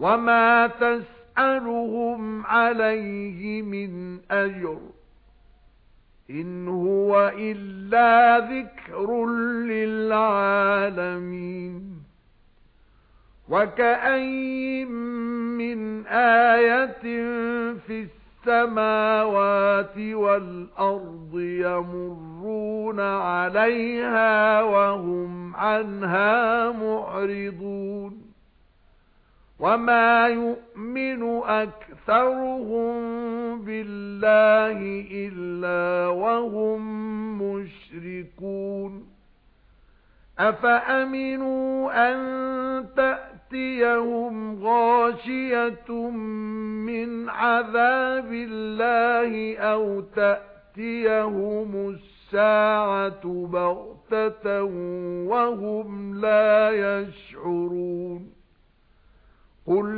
وَمَا تَسْأَلُهُمْ عَلَيْهِ مِنْ أَجْرٍ إِنْ هُوَ إِلَّا ذِكْرٌ لِلْعَالَمِينَ وَكَأَيِّن مِّنْ آيَةٍ فِي السَّمَاوَاتِ وَالْأَرْضِ يَمُرُّونَ عَلَيْهَا وَهُمْ عَنْهَا مُعْرِضُونَ وَمَا يُؤْمِنُ أَكْثَرُهُم بِاللَّهِ إِلَّا وَهُم مُشْرِكُونَ أَفَأَمِنُوا أَن تَأْتِيَهُمْ غَاشِيَةٌ مِنْ عَذَابِ اللَّهِ أَوْ تَأْتِيَهُمُ السَّاعَةُ بَغْتَةً وَهُمْ لَا يَشْعُرُونَ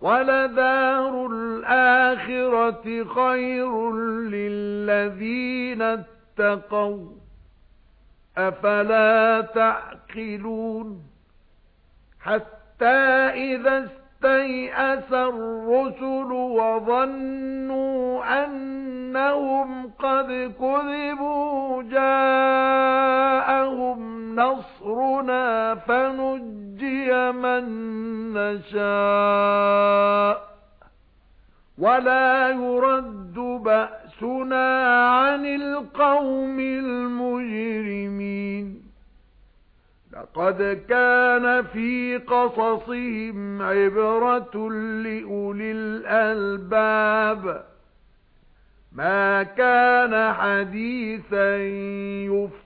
وَلَدَارُ الْآخِرَةِ خَيْرٌ لِّلَّذِينَ اتَّقَوْا. أَفَلَا تَعْقِلُونَ؟ حَتَّى إِذَا اسْتَيْأَسَ الرُّسُلُ وَظَنُّوا أَنَّهُمْ قَدْ كُذِبُوا جَاءَهُمْ نَصْرُنَا فَنُجِّيَ مَن نَّشَاءُ وَلَا يُرَدُّ بَأْسُنَا عَنِ الْقَوْمِ الْمُجْرِمِينَ. لَقَدْ كَانَ فِي قَصَصِهِمْ عِبْرَةٌ لِأُولِي الْأَلْبَابِ. مَا كَانَ حَدِيثًا يُفْتَرَى